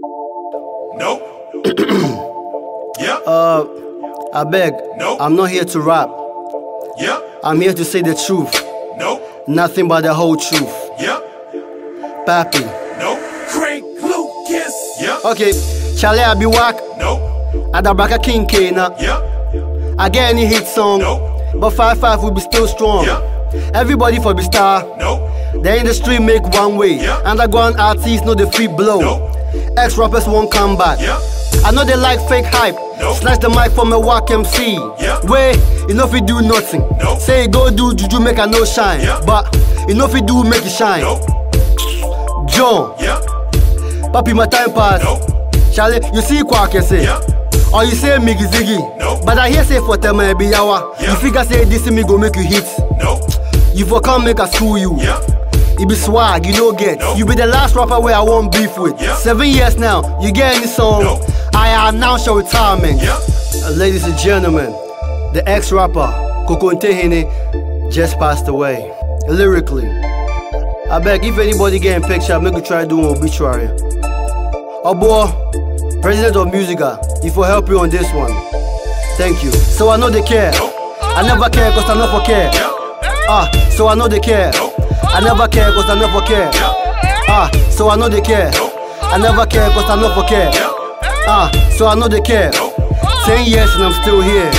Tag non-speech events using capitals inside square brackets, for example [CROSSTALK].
Nope. [COUGHS] yep. Uh, I beg. Nope. I'm not here to rap. Yep. I'm here to say the truth. Nope. Nothing but the whole truth. Yep. Pappy. Nope. Craig Lucas. Yep. Okay, Charlie, I be whack. Nope. Adabraka King Kana. Yep. I get any hit song. Nope. But 5 5 will be still strong. Yep. Everybody for be star. Nope. The industry make one way. Yeah. Underground artists know the free blow. Nope. Ex rappers won't come back. Yep. I know they like fake hype. Nope. Snatch the mic from a whack MC. Yeah. Wait, know you do nothing. Nope. Say go do juju make a no shine. Yeah. But enough you do make it shine. Nope. John, Yep. papi my time pass. Nope. Charlie, you see kwa say. Yeah. Or you say Miggy Ziggy. Nope. But I hear say for them I be yawa. Yeah. You figure say this me go make you hit. Nope. You for come make a school you. Yep. You be swag, you know get. Nope. You be the last rapper where I want beef with. Yeah. Seven years now, you get any song? Nope. I announce your retirement. Yep. Uh, ladies and gentlemen, the ex-rapper Kokonte Hene just passed away. Lyrically, I beg if anybody get in picture, make you try do an obituary. Oh boy, president of Musica, if will help you on this one. Thank you. So I know they care. Nope. I never care cause I know for care. Ah, so I know they care. I never care cause I never care. Ah, so I know they care. I never care cause I never care. Ah, so I know they care. Ten years and I'm still here.